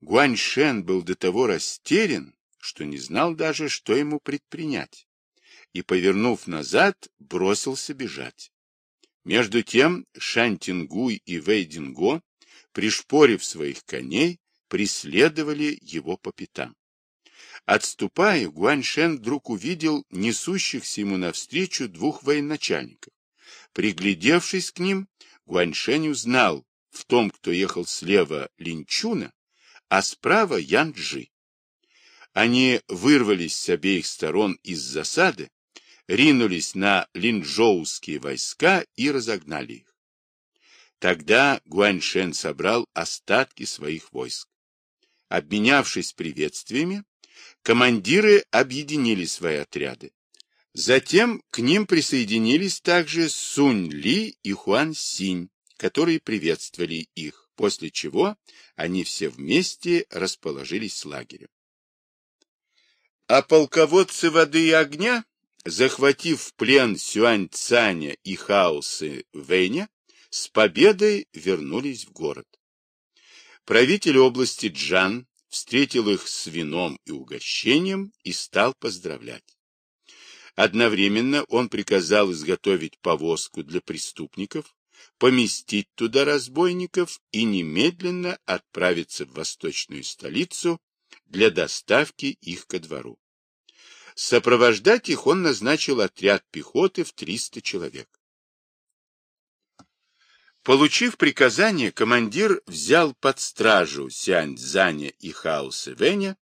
Гуаньшен был до того растерян, что не знал даже, что ему предпринять, и, повернув назад, бросился бежать. Между тем Шантингуй и Вейдинго, пришпорив своих коней, преследовали его по пятам. Отступая, Гуаньшен вдруг увидел несущихся ему навстречу двух военачальников. Приглядевшись к ним, Гуаньшень узнал в том, кто ехал слева, Линчуна, а справа Янджи. Они вырвались с обеих сторон из засады, ринулись на линчжоуские войска и разогнали их. Тогда Гуаньшен собрал остатки своих войск. Обменявшись приветствиями, командиры объединили свои отряды. Затем к ним присоединились также Сунь Ли и Хуан Синь, которые приветствовали их, после чего они все вместе расположились с лагерем. А полководцы воды и огня, захватив в плен Сюань Цаня и Хаосы Вэня, с победой вернулись в город. Правитель области Джан встретил их с вином и угощением и стал поздравлять. Одновременно он приказал изготовить повозку для преступников, поместить туда разбойников и немедленно отправиться в восточную столицу для доставки их ко двору. Сопровождать их он назначил отряд пехоты в 300 человек. Получив приказание, командир взял под стражу Сянь-Заня и Хао-Севеня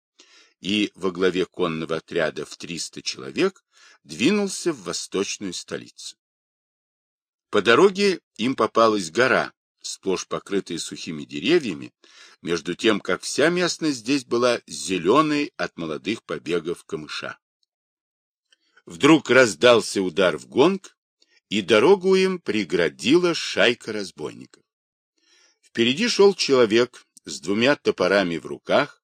и во главе конного отряда в 300 человек двинулся в восточную столицу. По дороге им попалась гора, сплошь покрытая сухими деревьями, между тем, как вся местность здесь была зеленой от молодых побегов камыша. Вдруг раздался удар в гонг, и дорогу им преградила шайка разбойников. Впереди шел человек с двумя топорами в руках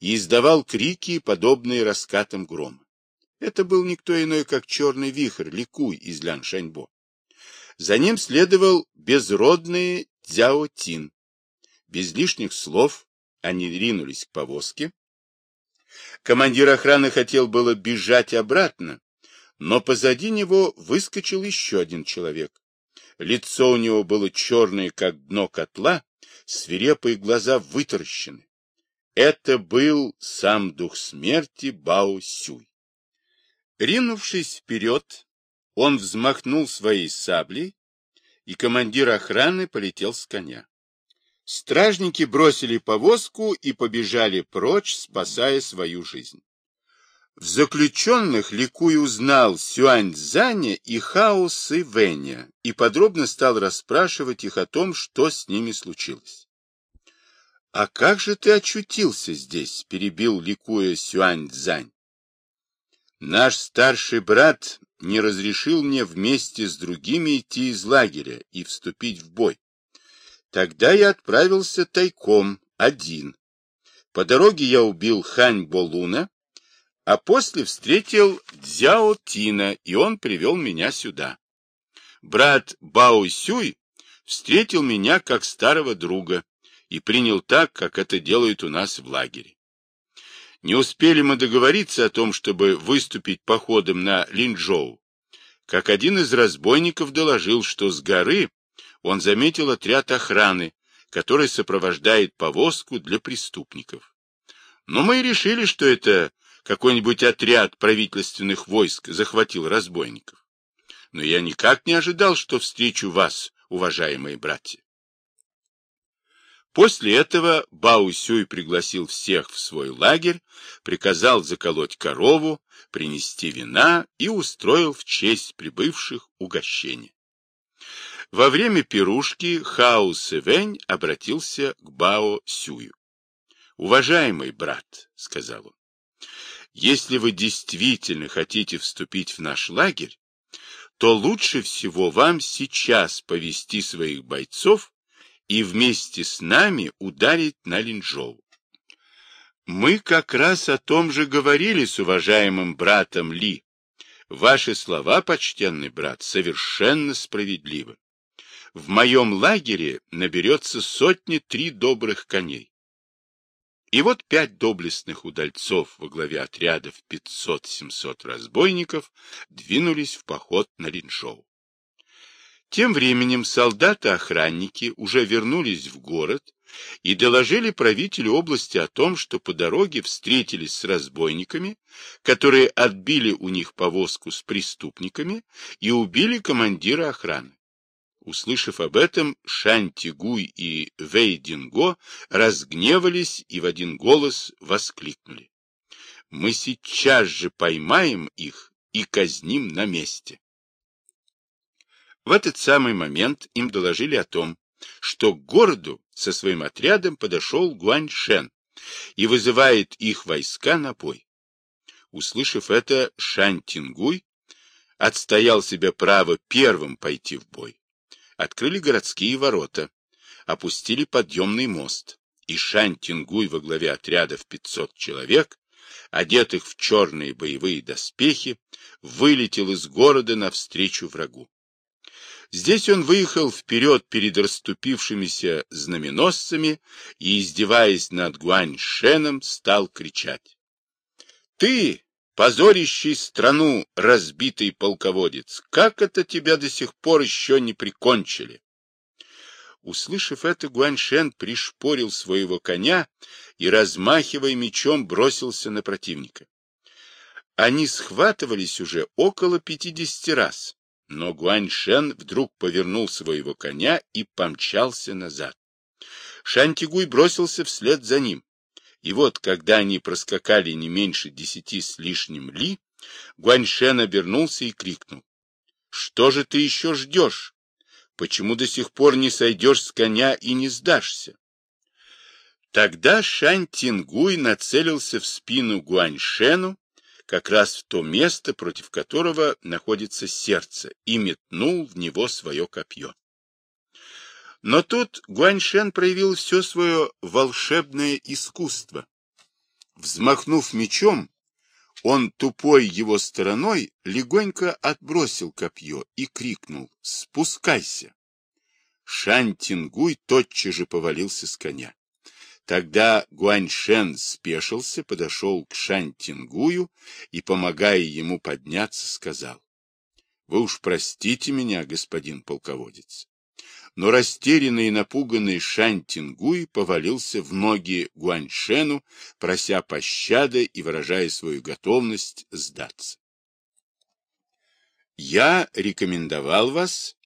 и издавал крики, подобные раскатам грома. Это был никто иной, как черный вихрь, ликуй из Ляншаньбо. За ним следовал безродный Дзяо Тин. Без лишних слов они ринулись к повозке. Командир охраны хотел было бежать обратно, но позади него выскочил еще один человек. Лицо у него было черное, как дно котла, свирепые глаза вытаращены. Это был сам дух смерти Бао Сюй. Ринувшись вперед, он взмахнул своей саблей, и командир охраны полетел с коня. Стражники бросили повозку и побежали прочь, спасая свою жизнь. В заключенных Ликуй узнал Сюань Заня и Хао Сы Вэня и подробно стал расспрашивать их о том, что с ними случилось. — А как же ты очутился здесь? — перебил Ликуя Сюань Зань. — Наш старший брат не разрешил мне вместе с другими идти из лагеря и вступить в бой. Тогда я отправился тайком, один. По дороге я убил Хань Болуна, а после встретил Дзяо Тина, и он привел меня сюда. Брат Бао Сюй встретил меня как старого друга и принял так, как это делают у нас в лагере. Не успели мы договориться о том, чтобы выступить походом на Линчжоу, как один из разбойников доложил, что с горы он заметил отряд охраны, который сопровождает повозку для преступников. Но мы решили, что это какой-нибудь отряд правительственных войск захватил разбойников. Но я никак не ожидал, что встречу вас, уважаемые братья. После этого Бао Сюй пригласил всех в свой лагерь, приказал заколоть корову, принести вина и устроил в честь прибывших угощение. Во время пирушки Хао Севень обратился к Бао Сюю. «Уважаемый брат», — сказал он, если вы действительно хотите вступить в наш лагерь, то лучше всего вам сейчас повести своих бойцов и вместе с нами ударить на Линчжоу. Мы как раз о том же говорили с уважаемым братом Ли. Ваши слова, почтенный брат, совершенно справедливы. В моем лагере наберется сотни три добрых коней. И вот пять доблестных удальцов во главе отрядов 500-700 разбойников двинулись в поход на Линшоу. Тем временем солдаты-охранники уже вернулись в город и доложили правителю области о том, что по дороге встретились с разбойниками, которые отбили у них повозку с преступниками и убили командира охраны. Услышав об этом, Шантигуй и Вейдинго разгневались и в один голос воскликнули. «Мы сейчас же поймаем их и казним на месте». В этот самый момент им доложили о том, что к городу со своим отрядом подошел Гуаньшен и вызывает их войска на бой. Услышав это, Шань Тингуй отстоял себе право первым пойти в бой. Открыли городские ворота, опустили подъемный мост, и Шань Тингуй во главе отряда в 500 человек, одетых в черные боевые доспехи, вылетел из города навстречу врагу. Здесь он выехал вперед перед расступившимися знаменосцами и, издеваясь над Гуаньшеном, стал кричать. «Ты, позорящий страну разбитый полководец, как это тебя до сих пор еще не прикончили?» Услышав это, Гуаньшен пришпорил своего коня и, размахивая мечом, бросился на противника. Они схватывались уже около пятидесяти раз но Гуаньшен вдруг повернул своего коня и помчался назад. Шантигуй бросился вслед за ним. И вот, когда они проскакали не меньше десяти с лишним ли, Гуаньшен обернулся и крикнул. — Что же ты еще ждешь? Почему до сих пор не сойдешь с коня и не сдашься? Тогда Шань Тингуй нацелился в спину Гуаньшену как раз в то место, против которого находится сердце, и метнул в него свое копье. Но тут Гуаньшен проявил все свое волшебное искусство. Взмахнув мечом, он тупой его стороной легонько отбросил копье и крикнул «Спускайся!». Шань Тингуй тотчас же повалился с коня. Тогда Гуаньшен спешился, подошел к Шань-Тингую и, помогая ему подняться, сказал, «Вы уж простите меня, господин полководец». Но растерянный и напуганный Шань-Тингуй повалился в ноги Гуаньшену, прося пощады и выражая свою готовность сдаться. «Я рекомендовал вас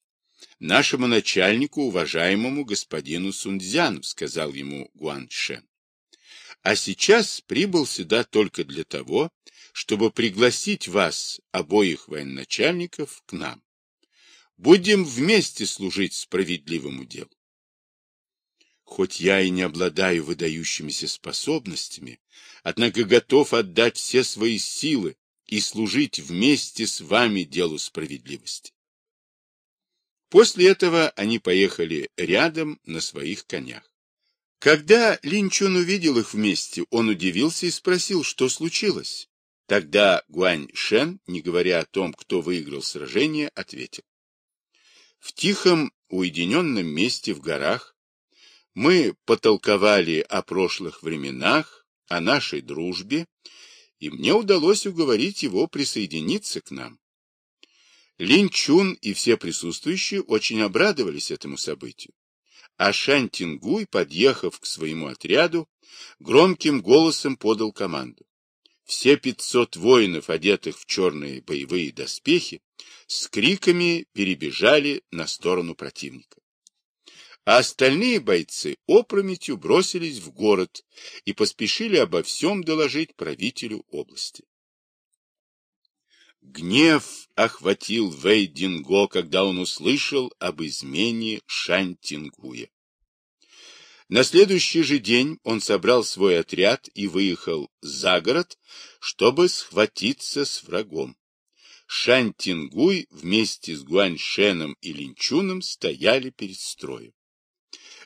нашему начальнику, уважаемому господину Сунцзяну, сказал ему Гуан Шен. А сейчас прибыл сюда только для того, чтобы пригласить вас, обоих военачальников, к нам. Будем вместе служить справедливому делу. Хоть я и не обладаю выдающимися способностями, однако готов отдать все свои силы и служить вместе с вами делу справедливости. После этого они поехали рядом на своих конях. Когда Линчун увидел их вместе, он удивился и спросил, что случилось. Тогда Гуань Шен, не говоря о том, кто выиграл сражение, ответил. В тихом, уединенном месте в горах мы потолковали о прошлых временах, о нашей дружбе, и мне удалось уговорить его присоединиться к нам. Лин Чун и все присутствующие очень обрадовались этому событию. А Шань Тингуй, подъехав к своему отряду, громким голосом подал команду. Все пятьсот воинов, одетых в черные боевые доспехи, с криками перебежали на сторону противника. А остальные бойцы опрометью бросились в город и поспешили обо всем доложить правителю области. Гнев охватил Вэй когда он услышал об измене Шань Тингуя. На следующий же день он собрал свой отряд и выехал за город, чтобы схватиться с врагом. Шань Тингуй вместе с Гуаньшеном и Линчуном стояли перед строем.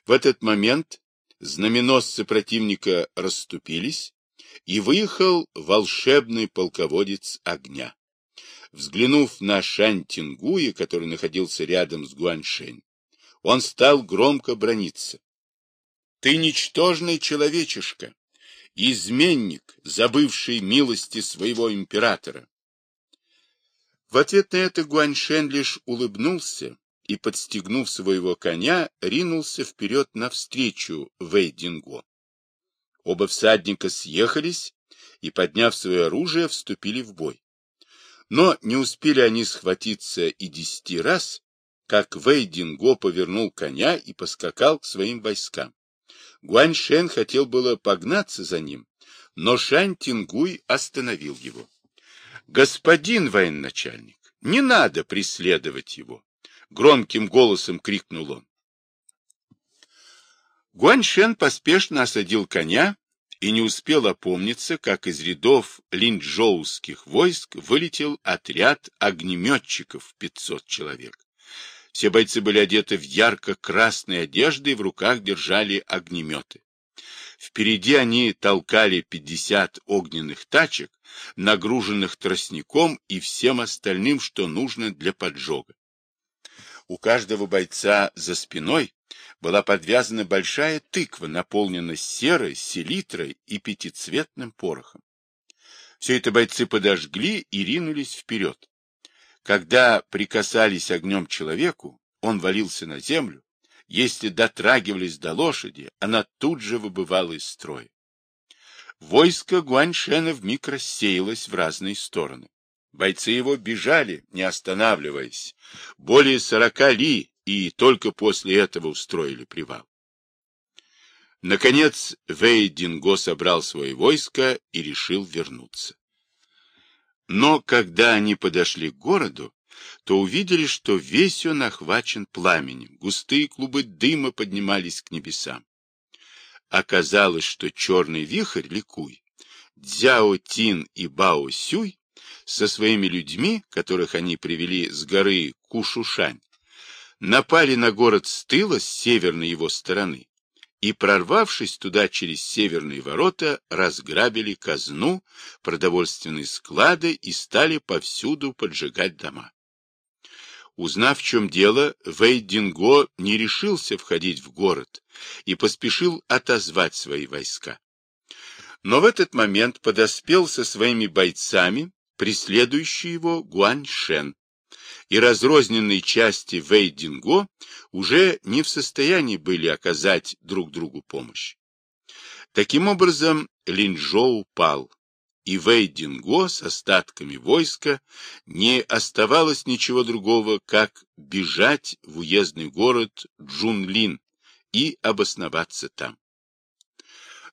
В этот момент знаменосцы противника расступились, и выехал волшебный полководец огня. Взглянув на Шань Тингуя, который находился рядом с Гуаншень, он стал громко брониться. «Ты ничтожный человечишка! изменник, забывший милости своего императора. В ответ на это Гуаньшен лишь улыбнулся и, подстегнув своего коня, ринулся вперед навстречу Вейдинго. Оба всадника съехались и, подняв свое оружие, вступили в бой. Но не успели они схватиться и десяти раз, как Вейдинго повернул коня и поскакал к своим войскам. Гуаньшен хотел было погнаться за ним, но Шань Тингуй остановил его. — Господин военачальник, не надо преследовать его! — громким голосом крикнул он. Гуаньшен поспешно осадил коня и не успел опомниться, как из рядов линчжоуских войск вылетел отряд огнеметчиков 500 человек. Все бойцы были одеты в ярко-красные одежды и в руках держали огнеметы. Впереди они толкали 50 огненных тачек, нагруженных тростником и всем остальным, что нужно для поджога. У каждого бойца за спиной была подвязана большая тыква, наполненная серой, селитрой и пятицветным порохом. Все это бойцы подожгли и ринулись вперед. Когда прикасались огнем человеку, он валился на землю. Если дотрагивались до лошади, она тут же выбывала из строя. Войско Гуаньшена вмиг рассеялось в разные стороны. Бойцы его бежали, не останавливаясь. Более сорока ли и только после этого устроили привал. Наконец Вэй Динго собрал свое войско и решил вернуться. Но когда они подошли к городу, то увидели, что весь он охвачен пламенем, густые клубы дыма поднимались к небесам. Оказалось, что черный вихрь Ликуй, Дзяо Тин и Бао Сюй со своими людьми, которых они привели с горы Кушушань, напали на город с тыла, с северной его стороны, и, прорвавшись туда через северные ворота, разграбили казну, продовольственные склады и стали повсюду поджигать дома. Узнав, в чем дело, Вейдинго не решился входить в город и поспешил отозвать свои войска. Но в этот момент подоспел со своими бойцами преследующий его Гуаньшен, и разрозненные части Вейдинго уже не в состоянии были оказать друг другу помощь. Таким образом, Линчжоу упал, и Вейдинго с остатками войска не оставалось ничего другого, как бежать в уездный город Джунлин и обосноваться там.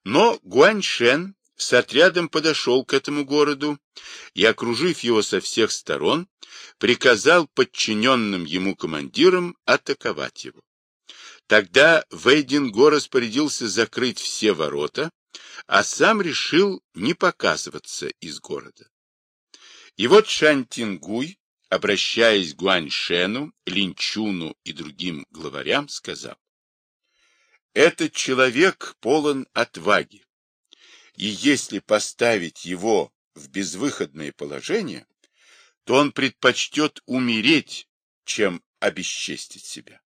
Но Гуаньшен с отрядом подошел к этому городу и, окружив его со всех сторон, приказал подчиненным ему командирам атаковать его. Тогда Вейдинго распорядился закрыть все ворота, а сам решил не показываться из города. И вот Шантингуй, обращаясь к Гуаньшену, Линчуну и другим главарям, сказал, «Этот человек полон отваги, и если поставить его в безвыходное положение, то он предпочтет умереть, чем обесчестить себя.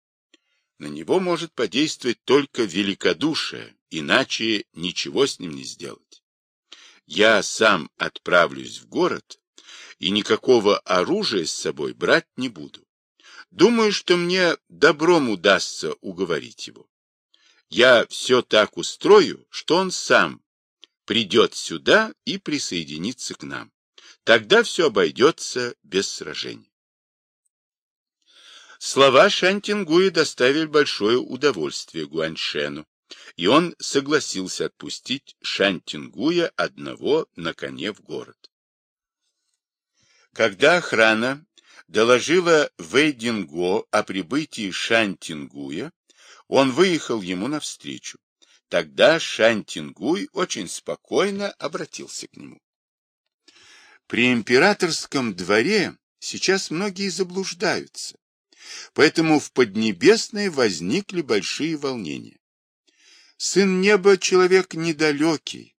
На него может подействовать только великодушие, иначе ничего с ним не сделать. Я сам отправлюсь в город и никакого оружия с собой брать не буду. Думаю, что мне добром удастся уговорить его. Я все так устрою, что он сам придет сюда и присоединится к нам. Тогда все обойдется без сражений. Слова Шантингуя доставили большое удовольствие Гуаньшену, и он согласился отпустить Шантингуя одного на коне в город. Когда охрана доложила Вейдинго о прибытии Шантингуя, он выехал ему навстречу. Тогда Шантингуй очень спокойно обратился к нему. При императорском дворе сейчас многие заблуждаются, поэтому в Поднебесной возникли большие волнения. Сын неба — человек недалекий,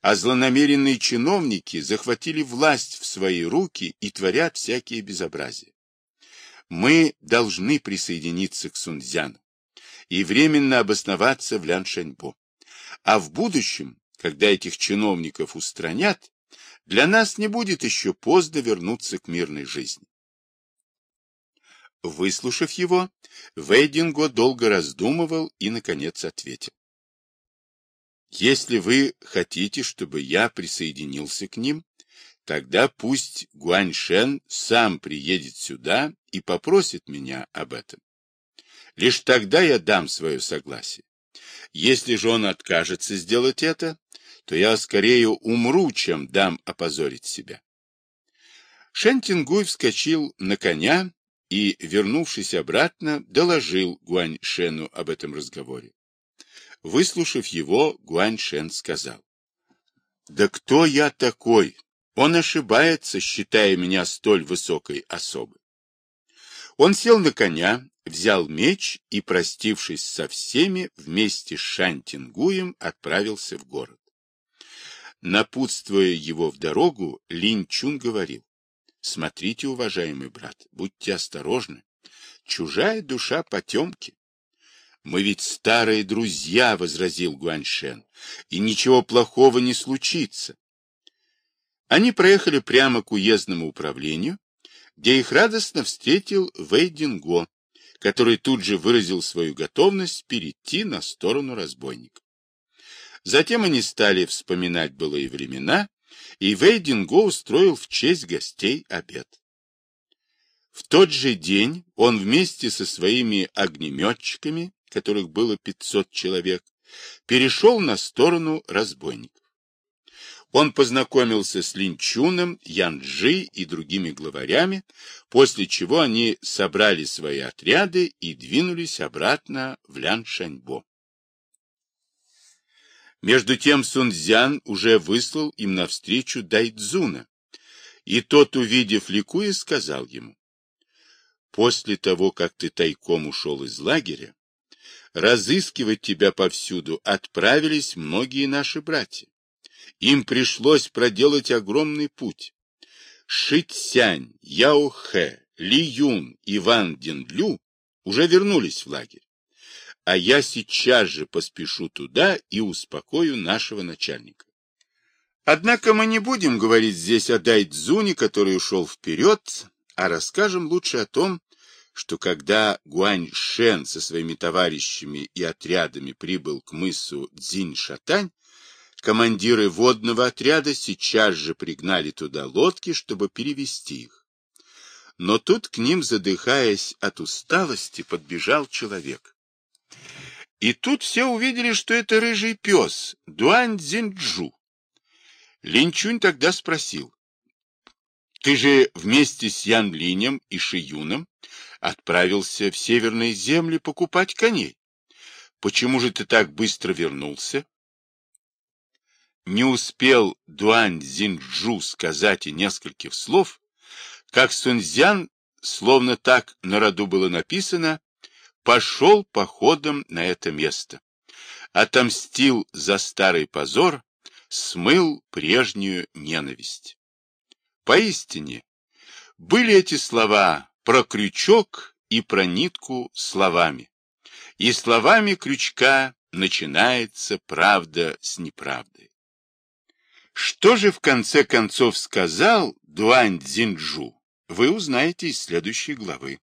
а злонамеренные чиновники захватили власть в свои руки и творят всякие безобразия. Мы должны присоединиться к Сунцзяну и временно обосноваться в Ляншаньбо. А в будущем когда этих чиновников устранят, для нас не будет еще поздно вернуться к мирной жизни. Выслушав его, Вейдинго долго раздумывал и, наконец, ответил. Если вы хотите, чтобы я присоединился к ним, тогда пусть Гуаньшен сам приедет сюда и попросит меня об этом. Лишь тогда я дам свое согласие. Если же он откажется сделать это, то я скорее умру, чем дам опозорить себя. Шентингуй вскочил на коня и, вернувшись обратно, доложил Гуань Шену об этом разговоре. Выслушав его, Гуань Шен сказал, «Да кто я такой? Он ошибается, считая меня столь высокой особой». Он сел на коня, взял меч и, простившись со всеми, вместе с Шантингуем отправился в город. Напутствуя его в дорогу, Линь Чун говорил, Смотрите, уважаемый брат, будьте осторожны. Чужая душа потемки. Мы ведь старые друзья, — возразил Гуаньшен, — и ничего плохого не случится. Они проехали прямо к уездному управлению, где их радостно встретил Вейдинго, который тут же выразил свою готовность перейти на сторону разбойников. Затем они стали вспоминать былые времена и Вейдинго устроил в честь гостей обед. В тот же день он вместе со своими огнеметчиками, которых было 500 человек, перешел на сторону разбойников. Он познакомился с Линчуном, Янджи и другими главарями, после чего они собрали свои отряды и двинулись обратно в Ляншаньбо. Между тем Сунцзян уже выслал им навстречу Дайдзуна, и тот, увидев Ликуя, сказал ему, «После того, как ты тайком ушел из лагеря, разыскивать тебя повсюду отправились многие наши братья. Им пришлось проделать огромный путь. Шитсянь, Яохэ, Ли Юн и Ван Динлю уже вернулись в лагерь а я сейчас же поспешу туда и успокою нашего начальника. Однако мы не будем говорить здесь о Дайдзуне, который ушел вперед, а расскажем лучше о том, что когда Гуань Шен со своими товарищами и отрядами прибыл к мысу Цзинь-Шатань, командиры водного отряда сейчас же пригнали туда лодки, чтобы перевести их. Но тут к ним, задыхаясь от усталости, подбежал человек. И тут все увидели, что это рыжий пес, Дуань Цзиньчжу. Линчунь тогда спросил, ты же вместе с Ян Линем и Шиюном отправился в северные земли покупать коней. Почему же ты так быстро вернулся? Не успел Дуань Цзиньчжу сказать и нескольких слов, как Сунцзян, словно так на роду было написано, пошел походом на это место, отомстил за старый позор, смыл прежнюю ненависть. Поистине, были эти слова про крючок и про нитку словами, и словами крючка начинается правда с неправдой. Что же в конце концов сказал Дуань Цзиньчжу, вы узнаете из следующей главы.